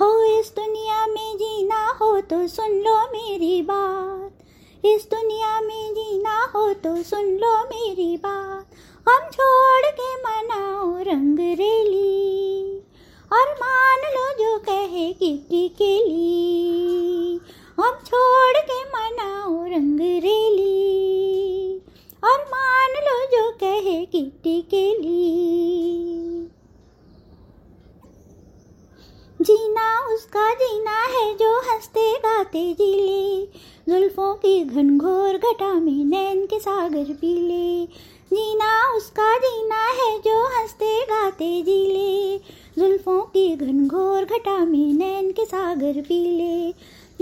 हो इस दुनिया में जीना हो तो सुन लो मेरी बात। इस दुनिया में जीना हो तो सुन लो मेरी बात। हम छोड़ के मनाओ रंग रेली और मान लो जो कहे किटी लिए। हम छोड़ के मनाओ रंग रेली और मान लो जो कहे किटी के लिए जीना उसका जीना है जो हँसते गाते जीले। जुल्फों की घनघोर घटा में नैन के सागर पीले। जीना उसका जीना है जो हँसते गाते जीले। जुल्फों की घनघोर घटा में नैन के सागर पीले।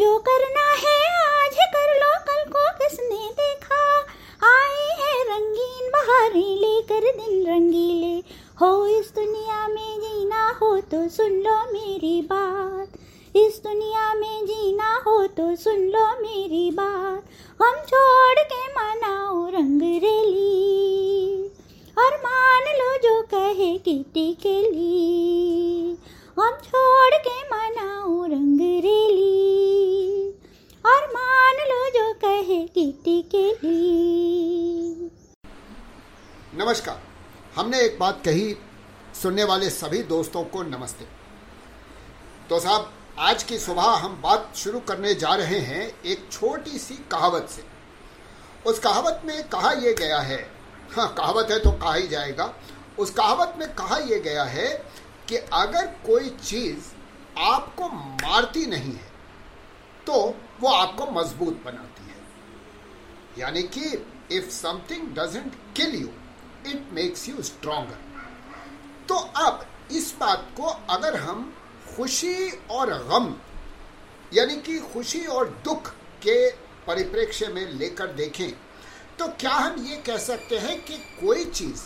जो करना है आज कर लो कल को किसने देखा? आई है रंगीन बहारें लेकर दिन रंगीले। हो सुन लो मेरी बात। इस दुनिया में जीना हो तो सुन लो मेरी बात। हम छोड़ के मनाओ रंग रेली। और मान लो जो कहे किटी के लिए। हम छोड़ के मनाओ रंग रेली। और मान लो जो कहे किटी के लिए। नमस्कार। हमने एक बात कही सुनने वाले सभी दोस्तों को नमस्ते। तो साहब, आज की सुबह हम बात शुरू करने जा रहे हैं एक छोटी सी कहावत से। उस कहावत में कहा यह गया है हाँ कहावत है तो कहा ही जाएगा। उस कहावत में कहा यह गया है कि अगर कोई चीज़ आपको मारती नहीं है तो वो आपको मज़बूत बनाती है। यानी कि if something doesn't kill you it makes you stronger तो अब इस बात को अगर हम खुशी और गम, यानी कि खुशी और दुख के परिप्रेक्ष्य में लेकर देखें तो क्या हम ये कह सकते हैं कि कोई चीज़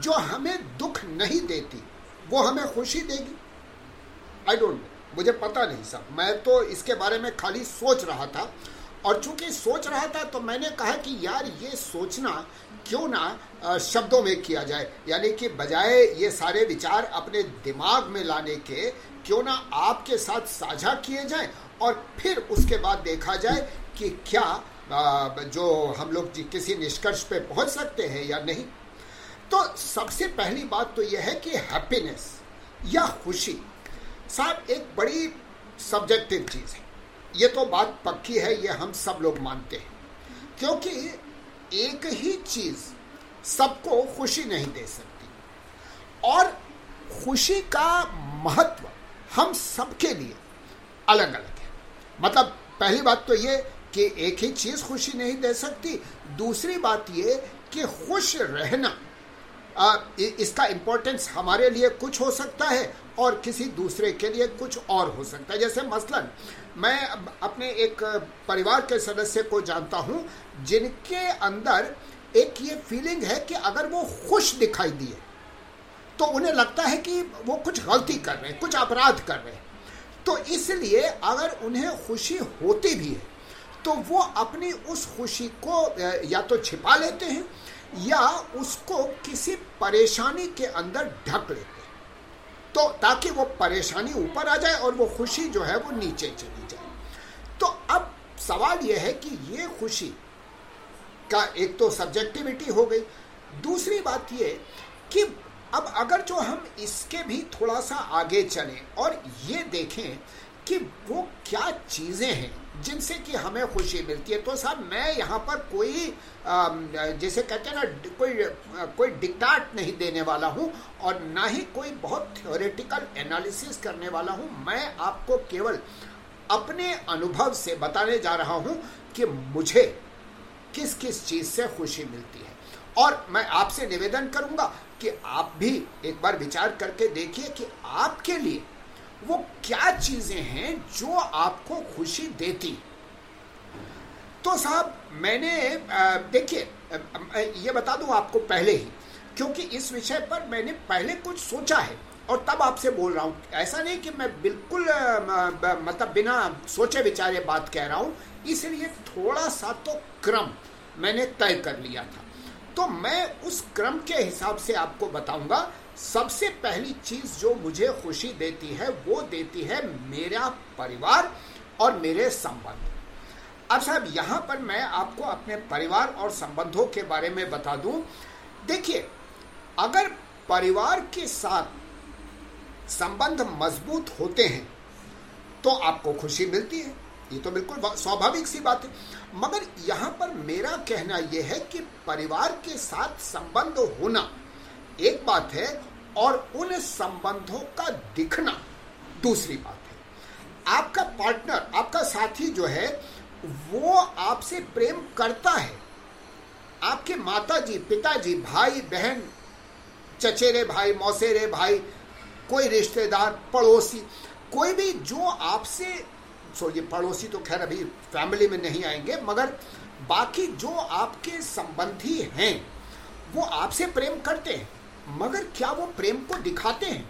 जो हमें दुख नहीं देती, वो हमें खुशी देगी? आई डोंट नो मुझे पता नहीं सब। मैं तो इसके बारे में खाली सोच रहा था। और चूँकि सोच रहा था तो मैंने कहा कि यार ये सोचना क्यों ना शब्दों में किया जाए? यानी कि बजाय ये सारे विचार अपने दिमाग में लाने के, क्यों ना आपके साथ साझा किए जाए? और फिर उसके बाद देखा जाए कि क्या जो हम लोग किसी निष्कर्ष पे पहुँच सकते हैं या नहीं। तो सबसे पहली बात तो यह है कि हैप्पीनेस या खुशी, साहब, एक बड़ी सब्जेक्टिव चीज़ है। ये तो बात पक्की है, ये हम सब लोग मानते हैं। क्योंकि एक ही चीज़ सबको खुशी नहीं दे सकती। और खुशी का महत्व हम सबके लिए अलग अलग है। मतलब पहली बात तो ये कि एक ही चीज़ खुशी नहीं दे सकती दूसरी बात ये कि खुश रहना आ, इसका इंपॉर्टेंस हमारे लिए कुछ हो सकता है और किसी दूसरे के लिए कुछ और हो सकता है। जैसे मसलन मैं अपने एक परिवार के सदस्य को जानता हूँ, जिनके अंदर एक ये फीलिंग है कि अगर वो खुश दिखाई दिए तो उन्हें लगता है कि वो कुछ गलती कर रहे हैं, कुछ अपराध कर रहे हैं। तो इसलिए अगर उन्हें खुशी होती भी है तो वो अपनी उस खुशी को या तो छिपा लेते हैं, या उसको किसी परेशानी के अंदर ढक लेते हैं। तो ताकि वो परेशानी ऊपर आ जाए और वो खुशी जो है वो नीचे चली जाए। तो अब सवाल यह है कि ये खुशी का एक तो सब्जेक्टिविटी हो गई। दूसरी बात ये कि अब अगर जो हम इसके भी थोड़ा सा आगे चलें और ये देखें कि वो क्या चीज़ें हैं जिनसे कि हमें खुशी मिलती है। तो साहब, मैं यहाँ पर कोई जैसे कहते हैं ना, कोई कोई डिक्टाट नहीं देने वाला हूँ और ना ही कोई बहुत थ्योरेटिकल एनालिसिस करने वाला हूँ। मैं आपको केवल अपने अनुभव से बताने जा रहा हूँ कि मुझे किस किस चीज़ से खुशी मिलती है। और मैं आपसे निवेदन करूँगा कि आप भी एक बार विचार करके देखिए कि आपके लिए वो क्या चीज़ें हैं जो आपको खुशी देती? तो साहब, मैंने देखिए ये बता दूँ आपको पहले ही, क्योंकि इस विषय पर मैंने पहले कुछ सोचा है और तब आपसे बोल रहा हूँ। ऐसा नहीं कि मैं बिल्कुल मतलब बिना सोचे विचारे बात कह रहा हूँ, इसलिए थोड़ा सा तो क्रम मैंने तय कर लिया था। तो मैं उस क्रम के हिसाब से आपको बताऊँगा सबसे पहली चीज़ जो मुझे खुशी देती है, वो देती है मेरा परिवार और मेरे संबंध। अब साहब, यहाँ पर मैं आपको अपने परिवार और संबंधों के बारे में बता दूँ। देखिए, अगर परिवार के साथ संबंध मज़बूत होते हैं तो आपको खुशी मिलती है। ये तो बिल्कुल स्वाभाविक सी बात है। मगर यहाँ पर मेरा कहना यह है कि परिवार के साथ संबंध होना एक बात है और उन संबंधों का दिखना दूसरी बात है। आपका पार्टनर आपका साथी जो है, वो आपसे प्रेम करता है। आपके माताजी, पिताजी, भाई, बहन, चचेरे भाई, मौसेरे भाई, कोई रिश्तेदार, पड़ोसी, कोई भी जो आपसे, सो ये पड़ोसी तो खैर अभी फैमिली में नहीं आएँगे, मगर बाकी जो आपके संबंधी हैं, वो आपसे प्रेम करते हैं। मगर क्या वो प्रेम को दिखाते हैं?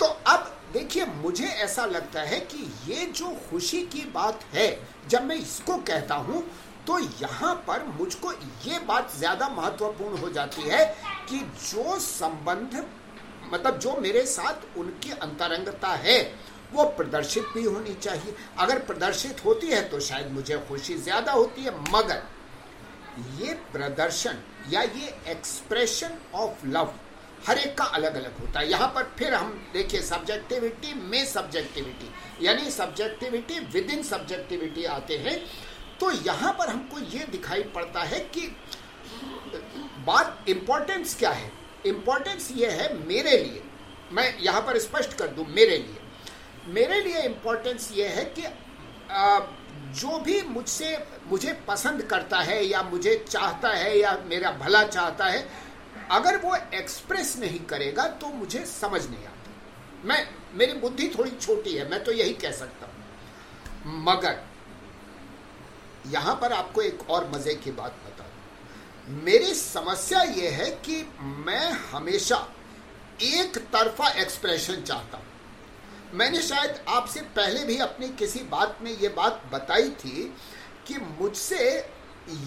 तो अब देखिए, मुझे ऐसा लगता है कि ये जो खुशी की बात है, जब मैं इसको कहता हूँ तो यहाँ पर मुझको ये बात ज़्यादा महत्वपूर्ण हो जाती है कि जो संबंध मतलब जो मेरे साथ उनकी अंतरंगता है, वो प्रदर्शित भी होनी चाहिए। अगर प्रदर्शित होती है तो शायद मुझे खुशी ज़्यादा होती है, मगर ये प्रदर्शन या ये एक्सप्रेशन ऑफ़ लव हर एक का अलग अलग होता है। यहाँ पर फिर हम देखिए सब्जेक्टिविटी में सब्जेक्टिविटी यानी सब्जेक्टिविटी विद इन सब्जेक्टिविटी आते हैं। तो यहाँ पर हमको ये दिखाई पड़ता है कि बात इंपॉर्टेंस क्या है? इंपॉर्टेंस ये है मेरे लिए। मैं यहाँ पर स्पष्ट कर दूँ मेरे लिए। मेरे लिए इम्पोर्टेंस ये है कि आ, जो भी मुझसे, मुझे पसंद करता है या मुझे चाहता है या मेरा भला चाहता है, अगर वो एक्सप्रेस नहीं करेगा तो मुझे समझ नहीं आता। मैं, मेरी बुद्धि थोड़ी छोटी है, मैं तो यही कह सकता हूँ। मगर, यहाँ पर आपको एक और मज़े की बात बता मेरी समस्या यह है कि मैं हमेशा एक तरफा एक्सप्रेशन चाहता हूँ। मैंने शायद आपसे पहले भी अपनी किसी बात में ये बात बताई थी कि मुझसे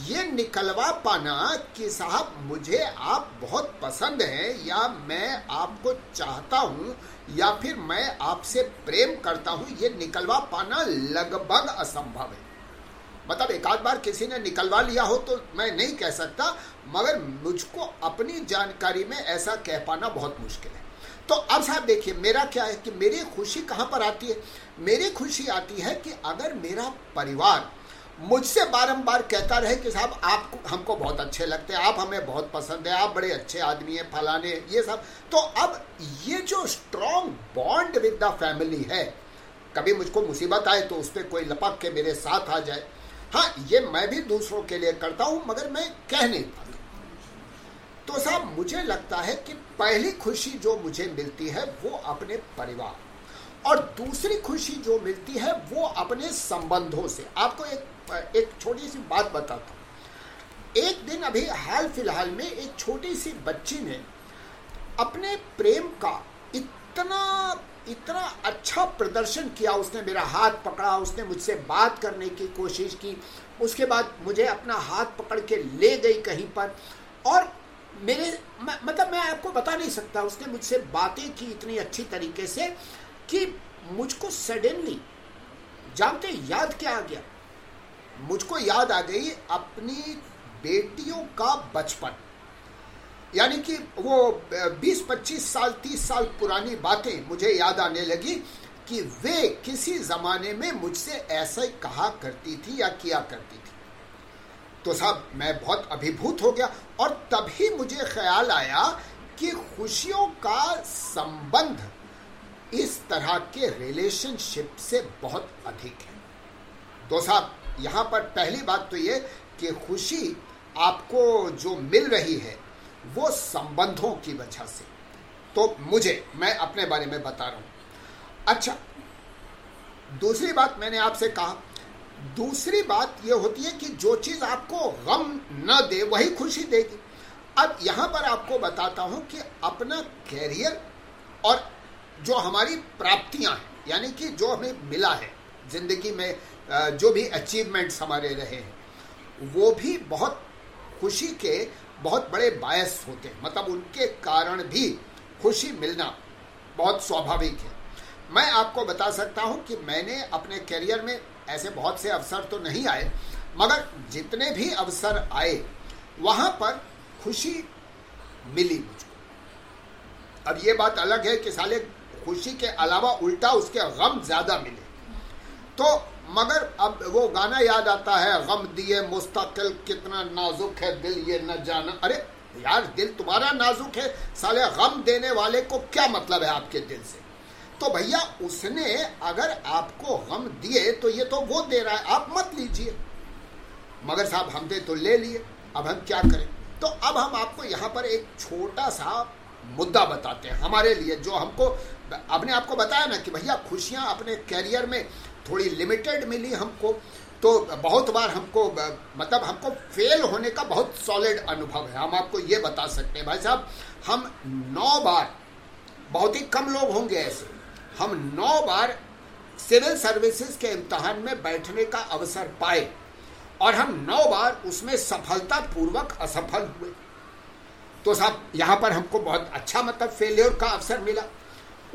ये निकलवा पाना कि साहब, मुझे आप बहुत पसंद हैं, या मैं आपको चाहता हूँ, या फिर मैं आपसे प्रेम करता हूँ, ये निकलवा पाना लगभग असंभव है। मतलब एक आध बार किसी ने निकलवा लिया हो तो मैं नहीं कह सकता, मगर मुझको अपनी जानकारी में ऐसा कह पाना बहुत मुश्किल है। तो अब साहब देखिए, मेरा क्या है कि मेरी खुशी कहाँ पर आती है? मेरी खुशी आती है कि अगर मेरा परिवार मुझसे बारंबार कहता रहे कि साहब, आप हमको बहुत अच्छे लगते हैं, आप हमें बहुत पसंद है, आप बड़े अच्छे आदमी हैं, फलाने, ये सब। तो अब ये जो strong bond with the family है, कभी मुझको मुसीबत आए तो उस पर कोई लपक के मेरे साथ आ जाए। हाँ ये मैं भी दूसरों के लिए करता हूँ, मगर मैं कह नहीं पाता। तो साहब, मुझे लगता है कि पहली खुशी जो मुझे मिलती है वो अपने परिवार, और दूसरी खुशी जो मिलती है वो अपने संबंधों से। आपको एक एक छोटी सी बात बताता हूँ। एक दिन अभी हाल फ़िलहाल में एक छोटी सी बच्ची ने अपने प्रेम का इतना इतना अच्छा प्रदर्शन किया। उसने मेरा हाथ पकड़ा, उसने मुझसे बात करने की कोशिश की। उसके बाद मुझे अपना हाथ पकड़ के ले गई कहीं पर, और मेरे म, मतलब मैं आपको बता नहीं सकता उसने मुझसे बातें की इतनी अच्छी तरीके से कि मुझको सडनली जानते याद क्या आ गया? मुझको याद आ गई अपनी बेटियों का बचपन। यानी कि वो 20-25 साल 30 साल पुरानी बातें मुझे याद आने लगी कि वे किसी जमाने में मुझसे ऐसे कहा करती थी या किया करती थी। तो साहब, मैं बहुत अभिभूत हो गया और तभी मुझे ख्याल आया कि खुशियों का संबंध इस तरह के रिलेशनशिप से बहुत अधिक है। तो साहब, यहाँ पर पहली बात तो ये कि खुशी आपको जो मिल रही है, वो संबंधों की वजह से। तो मुझे, मैं अपने बारे में बता रहा हूँ। अच्छा दूसरी बात मैंने आपसे कहा दूसरी बात यह होती है कि जो चीज़ आपको गम न दे, वही खुशी देगी। अब यहाँ पर आपको बताता हूँ कि अपना कैरियर और जो हमारी प्राप्तियाँ हैं, यानी कि जो हमें मिला है, ज़िंदगी में जो भी अचीवमेंट्स हमारे रहे हैं, वो भी बहुत खुशी के बहुत बड़े बायस होते हैं। मतलब उनके कारण भी खुशी मिलना बहुत स्वाभाविक है। मैं आपको बता सकता हूँ कि मैंने अपने करियर में ऐसे बहुत से अवसर तो नहीं आए, मगर जितने भी अवसर आए, वहाँ पर खुशी मिली मुझको। अब ये बात अलग है कि साले खुशी के अलावा उल्टा उसके गम ज़्यादा मिले। तो मगर अब वो गाना याद आता है, गम दिए मुस्तकिल, कितना नाजुक है दिल ये न जाना। अरे यार, दिल तुम्हारा नाजुक है, साले गम देने वाले को क्या मतलब है आपके दिल से? तो भैया उसने अगर आपको गम दिए तो ये तो वो दे रहा है, आप मत लीजिए। मगर साहब, हम दे तो ले लिए, अब हम क्या करें? तो अब हम आपको यहाँ पर एक छोटा सा मुद्दा बताते हैं, हमारे लिए, जो हमको आपने आपको बताया ना कि भैया खुशियाँ अपने कैरियर में थोड़ी लिमिटेड मिली हमको तो बहुत बार हमको मतलब हमको फेल होने का बहुत सॉलिड अनुभव है। हम आपको ये बता सकते हैं, भाई साहब, हम नौ बार, बहुत ही कम लोग होंगे ऐसे। हम नौ बार सिविल सर्विसेज़ के इम्तहान में बैठने का अवसर पाए और हम नौ बार उसमें सफलता पूर्वक असफल हुए। तो साहब, यहाँ पर हमको बहुत अच्छा मतलब फेलियर का अवसर मिला।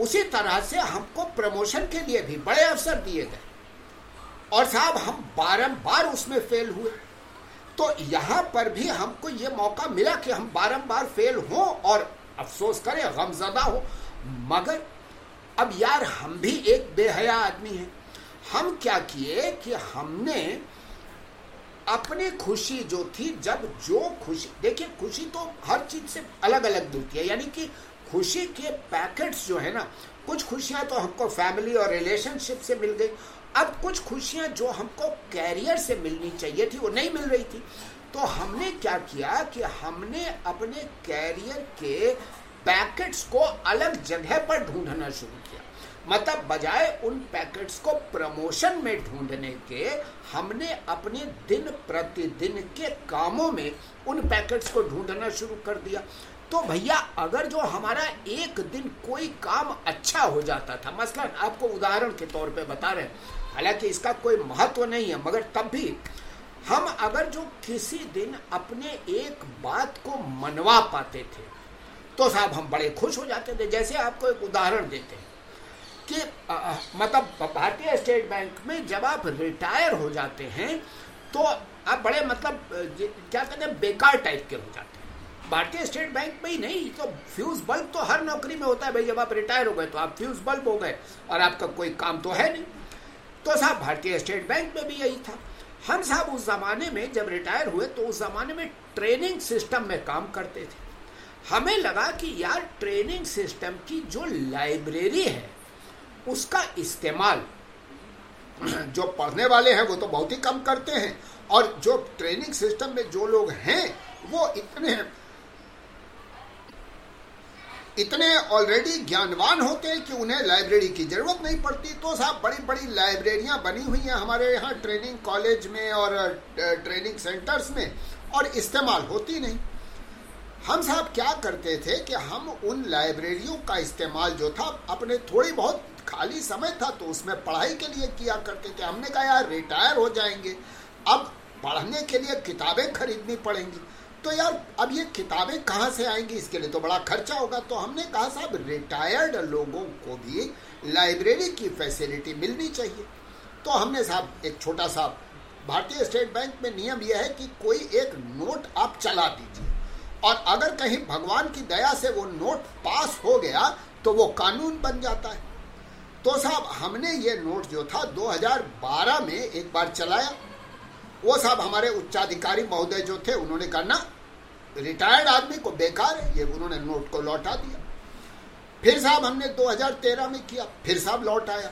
उसी तरह से हमको प्रमोशन के लिए भी बड़े अवसर दिए गए। और साहब, हम बारंबार उसमें फेल हुए। तो यहाँ पर भी हमको ये मौका मिला कि हम बारंबार फेल हों और अफसोस करें, गमजदा हो। मगर अब यार हम भी एक बेहया आदमी हैं। हम क्या किए कि हमने अपनी खुशी जो थी, जब जो खुशी, देखिए खुशी तो हर चीज़ से अलग अलग मिलती है, यानी कि खुशी के पैकेट्स जो है ना, कुछ खुशियाँ तो हमको फैमिली और रिलेशनशिप से मिल गई। अब कुछ खुशियाँ जो हमको कैरियर से मिलनी चाहिए थी, वो नहीं मिल रही थी। तो हमने क्या किया कि हमने अपने कैरियर के पैकेट्स को अलग जगह पर ढूंढना शुरू किया। मतलब बजाय उन पैकेट्स को प्रमोशन में ढूँढने के, हमने अपने दिन प्रतिदिन के कामों में उन पैकेट्स को ढूंढना शुरू कर दिया। तो भैया, अगर जो हमारा एक दिन कोई काम अच्छा हो जाता था, मसलन आपको उदाहरण के तौर पे बता रहे हैं, हालाँकि इसका कोई महत्व नहीं है, मगर तब भी हम अगर जो किसी दिन अपने एक बात को मनवा पाते थे तो साहब हम बड़े खुश हो जाते थे। जैसे आपको एक उदाहरण देते हैं कि मतलब भारतीय स्टेट बैंक में जब आप रिटायर हो जाते हैं तो आप बड़े मतलब क्या कहते हैं, बेकार टाइप के हो जाते हैं। भारतीय स्टेट बैंक में ही नहीं तो फ्यूज बल्ब तो हर नौकरी में होता है भाई। जब आप रिटायर हो गए तो आप फ्यूज बल्ब हो गए और आपका कोई काम तो है नहीं। तो साहब भारतीय स्टेट बैंक में भी यही था। हम साहब उस जमाने में जब रिटायर हुए तो उस जमाने में ट्रेनिंग सिस्टम में काम करते थे। हमें लगा कि यार ट्रेनिंग सिस्टम की जो लाइब्रेरी है, उसका इस्तेमाल जो पढ़ने वाले हैं, वो तो बहुत ही कम करते हैं। और जो ट्रेनिंग सिस्टम में जो लोग हैं, वो इतने इतने ऑलरेडी ज्ञानवान होते हैं कि उन्हें लाइब्रेरी की ज़रूरत नहीं पड़ती। तो साहब बड़ी बड़ी लाइब्रेरियाँ बनी हुई हैं हमारे यहाँ ट्रेनिंग कॉलेज में और ट्रेनिंग सेंटर्स में, और इस्तेमाल होती नहीं। हम साहब क्या करते थे कि हम उन लाइब्रेरियों का इस्तेमाल जो था, अपने थोड़ी बहुत खाली समय था तो उसमें पढ़ाई के लिए किया करते थे। हमने कहा, यार रिटायर हो जाएँगे। अब पढ़ने के लिए किताबें खरीदनी पड़ेंगी। तो यार, अब ये किताबें कहाँ से आएँगी? इसके लिए तो बड़ा खर्चा होगा। तो हमने कहा, साहब रिटायर्ड लोगों को भी लाइब्रेरी की फैसिलिटी मिलनी चाहिए। तो हमने साहब, एक छोटा सा भारतीय स्टेट बैंक में नियम यह है कि कोई एक नोट आप चला दीजिए। और अगर कहीं भगवान की दया से वो नोट पास हो गया तो वो कानून बन जाता है। तो साहब, हमने ये नोट जो था 2012 में एक बार चलाया। वो साहब हमारे उच्चाधिकारी महोदय जो थे, उन्होंने कहा, ना, रिटायर्ड आदमी को बेकार है, ये उन्होंने नोट को लौटा दिया। फिर साहब हमने 2013 में किया, फिर साहब लौट आया।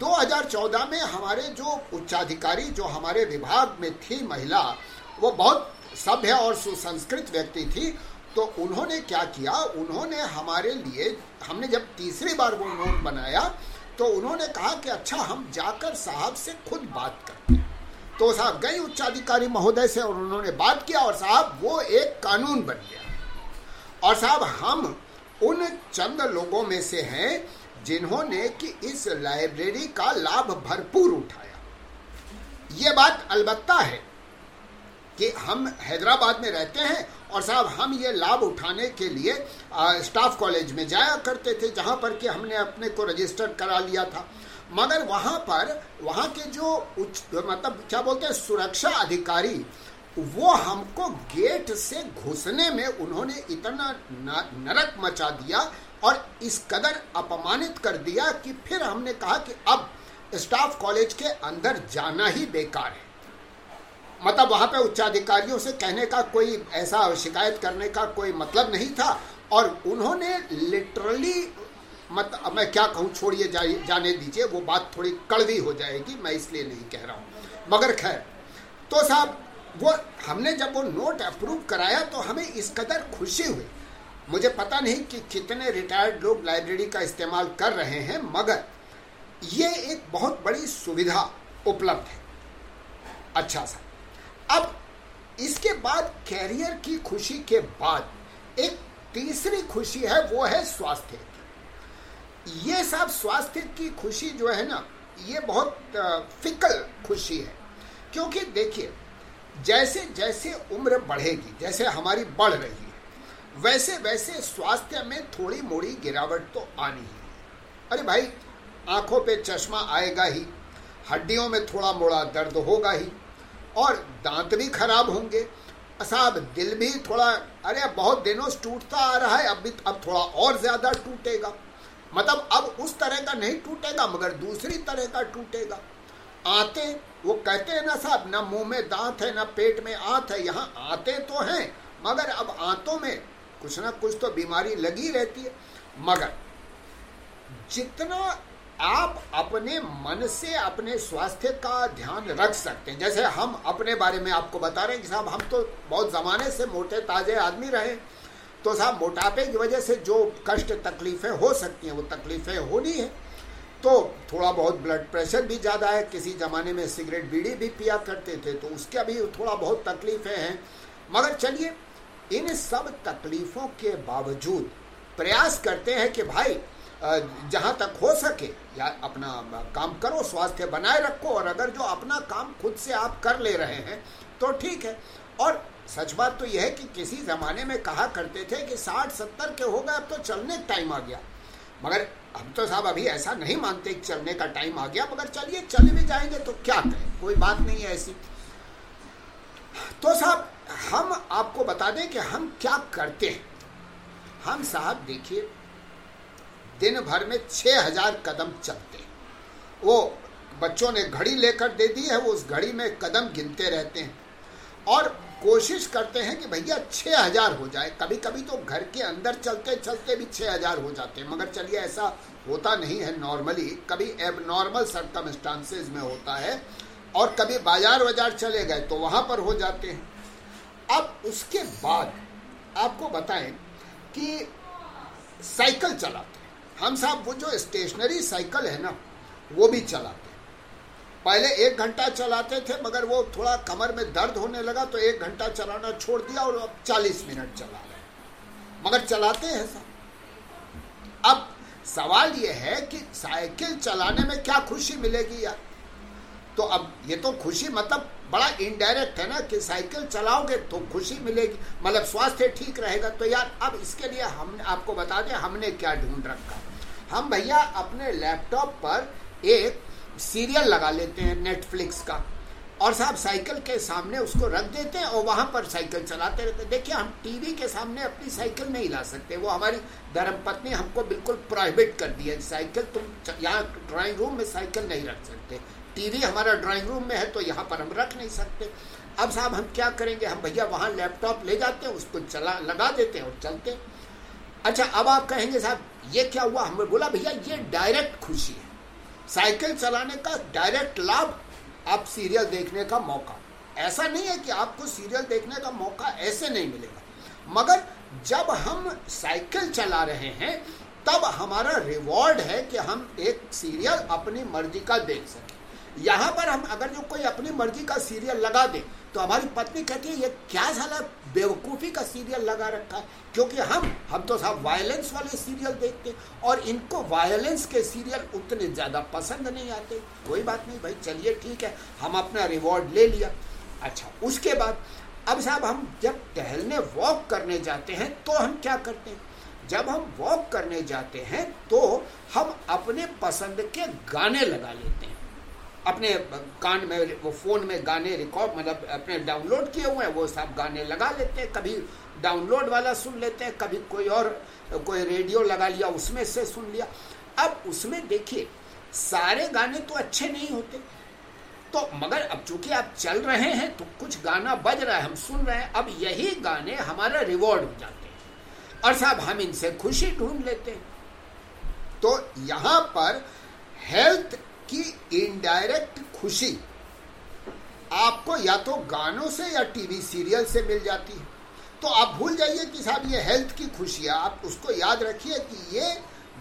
2014 में हमारे जो उच्चाधिकारी, जो हमारे विभाग में थी महिला, वो बहुत सभ्य और सुसंस्कृत व्यक्ति थी तो उन्होंने क्या किया? उन्होंने हमारे लिए, हमने जब तीसरी बार वो नोट बनाया तो उन्होंने कहा कि अच्छा हम जाकर साहब से खुद बात करते हैं। तो साहब गए उच्चाधिकारी महोदय से और उन्होंने बात किया और साहब वो एक कानून बन गया। और साहब हम उन चंद लोगों में से हैं जिन्होंने कि इस लाइब्रेरी का लाभ भरपूर उठाया। ये बात अलबत्ता है। कि हम हैदराबाद में रहते हैं और साहब हम ये लाभ उठाने के लिए आ, स्टाफ कॉलेज में जाया करते थे जहाँ पर कि हमने अपने को रजिस्टर करा लिया था। मगर वहाँ पर वहाँ के जो उच्च मतलब क्या बोलते हैं सुरक्षा अधिकारी वो हमको गेट से घुसने में उन्होंने इतना नरक मचा दिया और इस कदर अपमानित कर दिया कि फिर हमने कहा कि अब स्टाफ कॉलेज के अंदर जाना ही बेकार है। मतलब वहाँ पे उच्चाधिकारियों से कहने का कोई ऐसा शिकायत करने का कोई मतलब नहीं था। और उन्होंने लिटरली मत मैं क्या कहूँ छोड़िए जा, जाने दीजिए वो बात थोड़ी कड़वी हो जाएगी मैं इसलिए नहीं कह रहा हूँ। मगर खैर तो साहब वो हमने जब वो नोट अप्रूव कराया तो हमें इस कदर खुशी हुई। मुझे पता नहीं कि कितने रिटायर्ड लोग लाइब्रेरी का इस्तेमाल कर रहे हैं मगर ये एक बहुत बड़ी सुविधा उपलब्ध है। अच्छा सा अब इसके बाद कैरियर की खुशी के बाद एक तीसरी खुशी है, वो है स्वास्थ्य। की ये सब स्वास्थ्य की खुशी जो है ना, ये बहुत फिकल खुशी है। क्योंकि देखिए, जैसे जैसे उम्र बढ़ेगी, जैसे हमारी बढ़ रही है, वैसे वैसे स्वास्थ्य में थोड़ी मोड़ी गिरावट तो आनी है। अरे भाई, आँखों पे चश्मा आएगा ही, हड्डियों में थोड़ा मोड़ा दर्द होगा ही और दांत भी खराब होंगे। साहब दिल भी थोड़ा, अरे बहुत दिनों से टूटता आ रहा है, अब भी, अब थोड़ा और ज़्यादा टूटेगा। मतलब अब उस तरह का नहीं टूटेगा, मगर दूसरी तरह का टूटेगा। आते, वो कहते हैं ना साहब, ना मुँह में दांत है, ना पेट में आंत है, यहाँ आते तो हैं, मगर अब आंतों में कुछ ना कुछ तो बीमारी लगी रहती है। मगर जितना आप अपने मन से, अपने स्वास्थ्य का ध्यान रख सकते हैं। जैसे हम अपने बारे में आपको बता रहे हैं कि साहब, हम तो बहुत ज़माने से मोटे, ताज़े आदमी रहे। तो साहब, मोटापे की वजह से जो कष्ट, तकलीफ़ें हो सकती हैं, वो तकलीफ़ें होनी है। तो थोड़ा बहुत ब्लड प्रेशर भी ज़्यादा है। किसी ज़माने में सिगरेट बीड़ी भी पिया करते थे तो उसका भी थोड़ा बहुत तकलीफ़ें हैं। मगर चलिए, इन सब तकलीफ़ों के बावजूद प्रयास करते हैं कि भाई जहाँ तक हो सके, या अपना काम करो, स्वास्थ्य बनाए रखो, और अगर जो अपना काम खुद से आप कर ले रहे हैं तो ठीक है। और सच बात तो यह है कि किसी ज़माने में कहा करते थे कि साठ सत्तर के हो गए, अब तो चलने का टाइम आ गया। मगर हम तो साहब अभी ऐसा नहीं मानते कि चलने का टाइम आ गया, मगर चलिए, चले भी जाएँगे तो क्या करें? कोई बात नहीं है ऐसी। तो साहब, हम आपको बता दें कि हम क्या करते हैं। हम साहब देखिए दिन भर में छह हज़ार कदम चलते। वो बच्चों ने घड़ी लेकर दे दी है, वो उस घड़ी में कदम गिनते रहते हैं। और कोशिश करते हैं कि भैया छह हज़ार हो जाए। कभी कभी तो घर के अंदर चलते चलते भी छह हज़ार हो जाते हैं। मगर चलिए, ऐसा होता नहीं है नॉर्मली कभी एब नॉर्मल सर्कमस्टांसेज में होता है और कभी बाज़ार बाज़ार चले गए तो वहाँ पर हो जाते हैं। अब उसके बाद आपको बताएँ कि साइकिल चलाते हम साहब, वो जो स्टेशनरी साइकिल है ना, वो भी चलाते पहले एक घंटा चलाते थे, मगर वो थोड़ा कमर में दर्द होने लगा तो एक घंटा चलाना छोड़ दिया और अब चालीस मिनट चला रहे मगर चलाते हैं साहब अब सवाल ये है कि साइकिल चलाने में क्या खुशी मिलेगी यार? तो अब ये तो खुशी मतलब बड़ा इनडायरेक्ट है ना कि साइकिल चलाओगे तो खुशी मिलेगी मतलब स्वास्थ्य ठीक रहेगा। तो यार, अब इसके लिए हम आपको बता दें, हमने क्या ढूंढ रखा हम भैया अपने लैपटॉप पर एक सीरियल लगा लेते हैं नेटफ्लिक्स का और साहब साइकिल के सामने उसको रख देते हैं और वहाँ पर साइकिल चलाते रहते हैं। देखिए, हम टीवी के सामने अपनी साइकिल नहीं ला सकते। वो हमारी धर्मपत्नी हमको बिल्कुल प्राइवेट कर दी है। साइकिल तुम यहाँ ड्राइंग रूम में साइकिल नहीं रख सकते। टीवी हमारा ड्राइंग रूम में है तो यहाँ पर हम रख नहीं सकते। अब साहब हम क्या करेंगे? हम भैया वहाँ लैपटॉप ले जाते हैं, उसको चला, लगा देते हैं और चलते हैं। अच्छा अब आप कहेंगे, साहब, ये क्या हुआ? हमने बोला, भैया, ये डायरेक्ट खुशी है। साइकिल चलाने का डायरेक्ट लाभ आप सीरियल देखने का मौका। ऐसा नहीं है कि आपको सीरियल देखने का मौका ऐसे नहीं मिलेगा। मगर जब हम साइकिल चला रहे हैं, तब हमारा रिवॉर्ड है कि हम एक सीरियल अपनी मर्ज़ी का देख सकें। यहाँ पर हम अगर जो कोई अपनी मर्ज़ी का सीरियल लगा दे तो हमारी पत्नी कहती है, ये क्या साला बेवकूफ़ी का सीरियल लगा रखा है? क्योंकि हम हम तो साहब वायलेंस वाले सीरियल देखते हैं और इनको वायलेंस के सीरियल उतने ज़्यादा पसंद नहीं आते। कोई बात नहीं भाई, चलिए ठीक है, हम अपना रिवॉर्ड ले लिया। अच्छा उसके बाद, अब साहब हम जब टहलने वॉक करने जाते हैं तो हम क्या करते हैं? जब हम वॉक करने जाते हैं तो हम अपने पसंद के गाने लगा लेते हैं। अपने कान में, वो फ़ोन में गाने रिकॉर्ड मतलब अपने डाउनलोड किए हुए हैं, वो सब गाने लगा लेते हैं, कभी डाउनलोड वाला सुन लेते हैं, कभी कोई और, कोई रेडियो लगा लिया, उसमें से सुन लिया। अब उसमें देखिए, सारे गाने तो अच्छे नहीं होते। तो मगर अब चूँकि आप चल रहे हैं तो कुछ गाना बज रहा है, हम सुन रहे हैं, अब यही गाने हमारा रिवॉर्ड हो जाते हैं। और साहब, हम इनसे खुशी ढूंढ लेते हैं। तो यहाँ पर हेल्थ की इनडायरेक्ट खुशी आपको या तो गानों से या टीवी सीरियल से मिल जाती है। तो आप भूल जाइए कि साहब, ये हेल्थ की खुशी है। आप उसको याद रखिए कि ये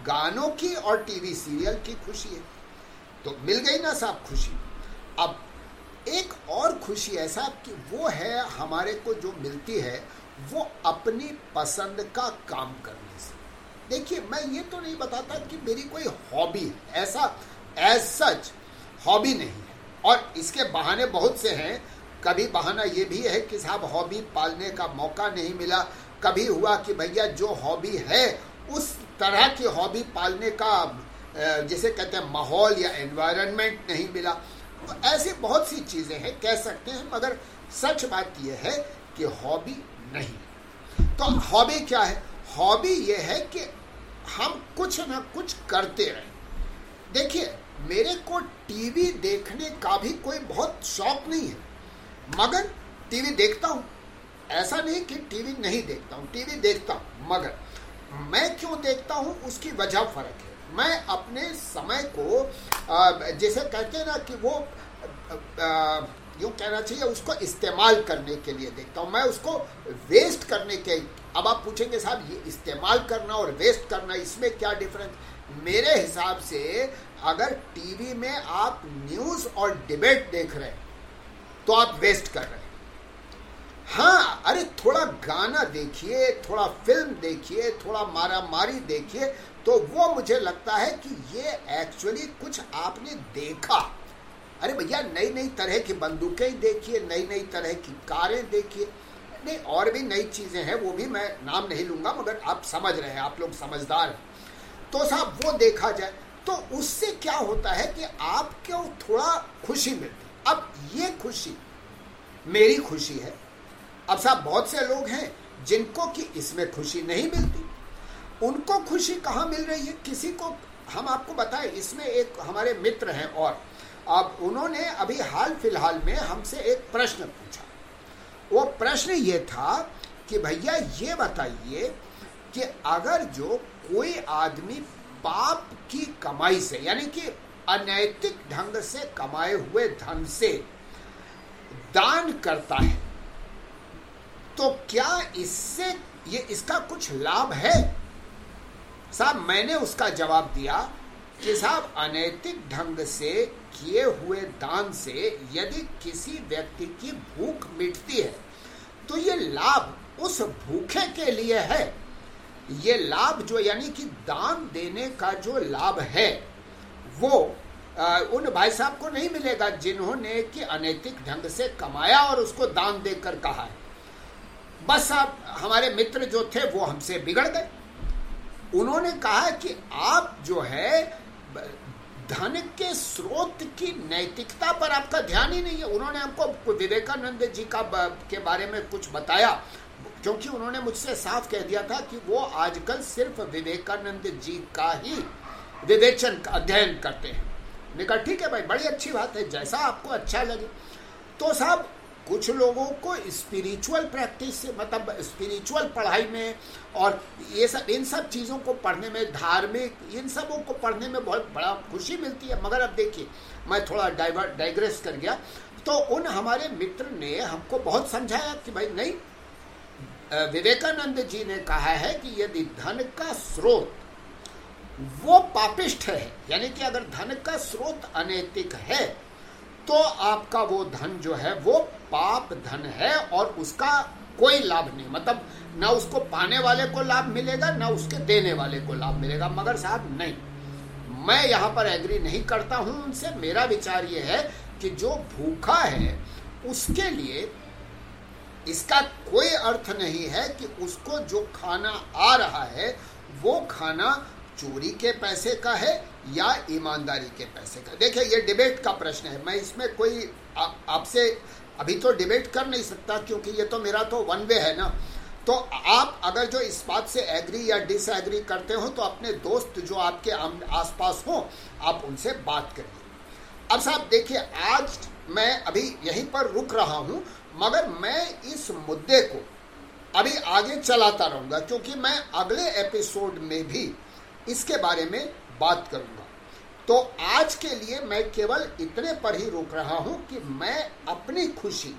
गानों की और टीवी सीरियल की खुशी है। तो मिल गई ना साहब खुशी। अब एक और खुशी है साहब कि वो है हमारे को जो मिलती है, वो अपनी पसंद का काम करने से। देखिए, मैं ये तो नहीं बताता कि मेरी कोई हॉबी है। ऐसा एज सच हॉबी नहीं है। और इसके बहाने बहुत से हैं। कभी बहाना ये भी है कि साहब हॉबी पालने का मौका नहीं मिला। कभी हुआ कि भैया जो हॉबी है, उस तरह की हॉबी पालने का जिसे कहते हैं माहौल या एनवायरनमेंट नहीं मिला। तो ऐसी बहुत सी चीज़ें हैं, कह सकते हैं, मगर सच बात यह है कि हॉबी नहीं तो हॉबी क्या है? हॉबी यह है कि हम कुछ ना कुछ करते रहें। देखिए मेरे को टीवी देखने का भी कोई बहुत शौक नहीं है। मगर टीवी देखता हूँ। ऐसा नहीं कि टीवी नहीं देखता हूँ। टीवी देखता हूँ, मगर मैं क्यों देखता हूँ, उसकी वजह फ़र्क है। मैं अपने समय को जैसे कहते हैं ना कि वो यूँ कहना चाहिए, उसको इस्तेमाल करने के लिए देखता हूँ। मैं उसको वेस्ट करने के, अब आप पूछेंगे साहब, ये इस्तेमाल करना और वेस्ट करना, इसमें क्या डिफरेंस मेरे हिसाब से अगर टीवी में आप न्यूज़ और डिबेट देख रहे हैं तो आप वेस्ट कर रहे हैं। हाँ अरे थोड़ा गाना देखिए, थोड़ा फ़िल्म देखिए, थोड़ा मारा मारी देखिए तो वो मुझे लगता है कि ये एक्चुअली कुछ आपने देखा। अरे भैया नई नई तरह की बंदूकें देखिए नई नई तरह की कारें देखिए। नहीं, और भी नई चीज़ें हैं, वो भी मैं नाम नहीं लूँगा, मगर आप समझ रहे हैं, आप लोग समझदार हैं। तो साहब, वो देखा जाए। तो उससे क्या होता है कि आपको थोड़ा खुशी मिलती अब ये खुशी, मेरी खुशी है। अब साहब, बहुत से लोग हैं जिनको कि इसमें खुशी नहीं मिलती। उनको खुशी कहाँ मिल रही है? किसी को, हम आपको बताएँ, इसमें एक हमारे मित्र हैं और अब उन्होंने अभी हाल फ़िलहाल में हमसे एक प्रश्न पूछा। वो प्रश्न ये था कि भैया, ये बताइए कि अगर जो कोई आदमी पाप की कमाई से, यानी कि अनैतिक ढंग से कमाए हुए धन से दान करता है। तो क्या इससे ये इसका कुछ लाभ है? साहब, मैंने उसका जवाब दिया कि साहब, अनैतिक ढंग से किए हुए दान से यदि किसी व्यक्ति की भूख मिटती है तो ये लाभ उस भूखे के लिए है। ये लाभ जो यानी कि दान देने का जो लाभ है वो आ, उन भाई साहब को नहीं मिलेगा जिन्होंने कि अनैतिक ढंग से कमाया और उसको दान देकर कहा है। बस आप हमारे मित्र जो थे वो हमसे बिगड़ गए। उन्होंने कहा कि आप जो है धन के स्रोत की नैतिकता पर आपका ध्यान ही नहीं है। उन्होंने हमको विवेकानंद जी का के बारे में कुछ बताया। क्योंकि उन्होंने मुझसे साफ़ कह दिया था कि वो आजकल सिर्फ़ विवेकानंद जी का ही विवेचन अध्ययन करते हैं। ने कहा, ठीक है भाई, बड़ी अच्छी बात है, जैसा आपको अच्छा लगे। तो साहब, कुछ लोगों को स्पिरिचुअल प्रैक्टिस से मतलब स्पिरिचुअल पढ़ाई में और ये सब, इन सब चीज़ों को पढ़ने में, धार्मिक, इन सबों को पढ़ने में बहुत बड़ा खुशी मिलती है। मगर अब देखिए, मैं थोड़ा डाइवर्ट डाइग्रेस कर गया। तो उन हमारे मित्र ने हमको बहुत समझाया कि भाई, नहीं विवेकानंद जी ने कहा है कि यदि धन का स्रोत वो पापिष्ठ है, यानी कि अगर धन का स्रोत अनैतिक है तो आपका वो धन जो है, वो पाप धन है और उसका कोई लाभ नहीं। मतलब ना उसको पाने वाले को लाभ मिलेगा, ना उसके देने वाले को लाभ मिलेगा। मगर साहब, नहीं। मैं यहाँ पर एग्री नहीं करता हूँ उनसे। मेरा विचार ये है कि जो भूखा है, उसके लिए इसका कोई अर्थ नहीं है कि उसको जो खाना आ रहा है, वो खाना चोरी के पैसे का है या ईमानदारी के पैसे का। देखिए, ये डिबेट का प्रश्न है। मैं इसमें कोई आपसे अभी तो डिबेट कर नहीं सकता क्योंकि ये तो मेरा तो वन वे है ना। तो आप अगर जो इस बात से एग्री या डिसएग्री करते हो तो अपने दोस्त जो आपके आसपास हो, आप उनसे बात करिए। अब साहब, देखिए, आज मैं अभी यहीं पर रुक रहा हूँ। मगर मैं इस मुद्दे को अभी आगे चलाता रहूँगा, क्योंकि मैं अगले एपिसोड में भी इसके बारे में बात करूँगा। तो आज के लिए मैं केवल इतने पर ही रोक रहा हूँ कि मैं अपनी खुशी,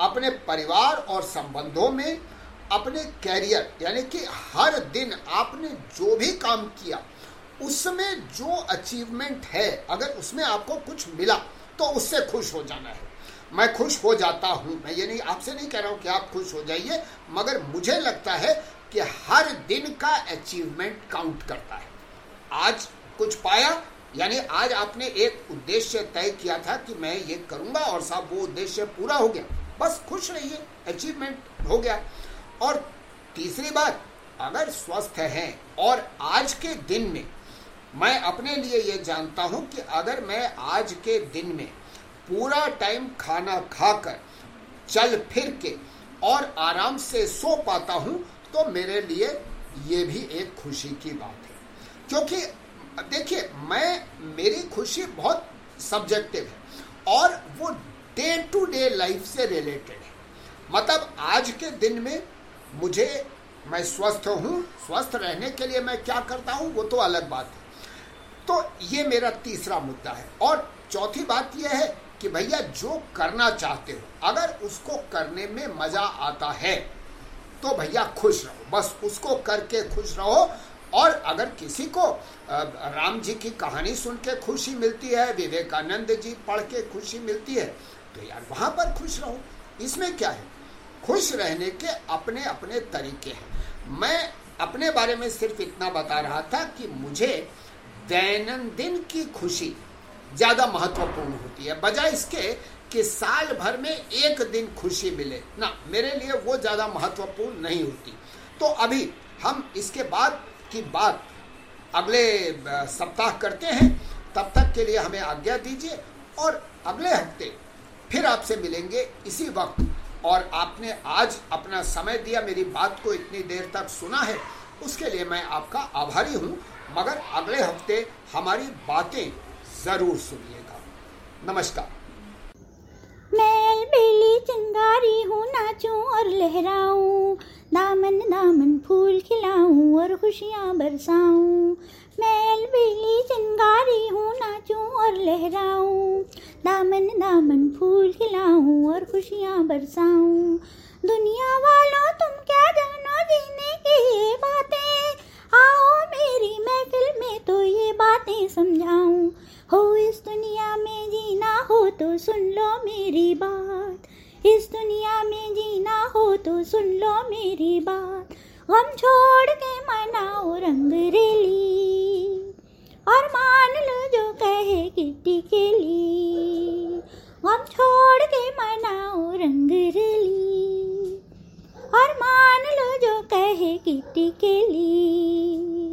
अपने परिवार और संबंधों में, अपने कैरियर यानी कि हर दिन आपने जो भी काम किया, उसमें जो अचीवमेंट है, अगर उसमें आपको कुछ मिला तो उससे खुश हो जाना है। मैं खुश हो जाता हूँ। मैं ये नहीं, आपसे नहीं कह रहा हूँ कि आप खुश हो जाइए, मगर मुझे लगता है कि हर दिन का अचीवमेंट काउंट करता है। आज कुछ पाया, यानी आज आपने एक उद्देश्य तय किया था कि मैं ये करूँगा और साहब वो उद्देश्य पूरा हो गया। बस खुश रहिए अचीवमेंट हो गया। और तीसरी बात, अगर स्वस्थ हैं, और आज के दिन में, मैं अपने लिए ये जानता हूँ कि अगर मैं आज के दिन में पूरा टाइम खाना खाकर चल फिर के और आराम से सो पाता हूँ तो मेरे लिए ये भी एक खुशी की बात है। क्योंकि, देखिए, मैं, मेरी खुशी बहुत सब्जेक्टिव है और वो डे टू डे लाइफ से रिलेटेड है। मतलब आज के दिन में मुझे, मैं स्वस्थ हूँ, स्वस्थ रहने के लिए मैं क्या करता हूँ, वो तो अलग बात है। तो ये मेरा तीसरा मुद्दा है और चौथी बात यह है कि भैया जो करना चाहते हो, अगर उसको करने में मज़ा आता है तो भैया खुश रहो। बस उसको करके खुश रहो और अगर किसी को राम जी की कहानी सुन के खुशी मिलती है, विवेकानंद जी पढ़ के खुशी मिलती है तो यार वहाँ पर खुश रहो। इसमें क्या है? खुश रहने के अपने अपने तरीके हैं। मैं अपने बारे में सिर्फ़ इतना बता रहा था कि मुझे दैनंदिन की खुशी ज़्यादा महत्वपूर्ण होती है। बजाय इसके कि साल भर में एक दिन खुशी मिले। ना, मेरे लिए वो ज़्यादा महत्वपूर्ण नहीं होती। तो अभी हम इसके बाद की बात अगले सप्ताह करते हैं। तब तक के लिए हमें आज्ञा दीजिए और अगले हफ़्ते फिर आपसे मिलेंगे इसी वक्त। और आपने आज अपना समय दिया, मेरी बात को इतनी देर तक सुना है, उसके लिए मैं आपका आभारी हूँ। मगर अगले हफ़्ते हमारी बातें ज़रूर सुनिएगा। नमस्कार। मैं बेली चिंगारी हूँ, नाचूं और लहराऊं, दामन दामन फूल खिलाऊं और खुशियाँ बरसाऊं। मैं बेली चिंगारी हूँ, नाचूं और लहराऊं, दामन दामन फूल खिलाऊं और खुशियाँ बरसाऊं। दुनिया वालों, तुम क्या जानो जीने की ये बातें? आओ मेरी महफिल में तो ये बातें समझाऊं। हो इस दुनिया में जीना हो तो सुन लो मेरी बात। इस दुनिया में जीना हो तो सुन लो मेरी बात। गम छोड़ के मनाओ रंग रेली और मान लो जो कहे किट्टी के लिए। गम छोड़ के मनाओ रंग रेली और मान लो जो कहे किट्टी के लिए।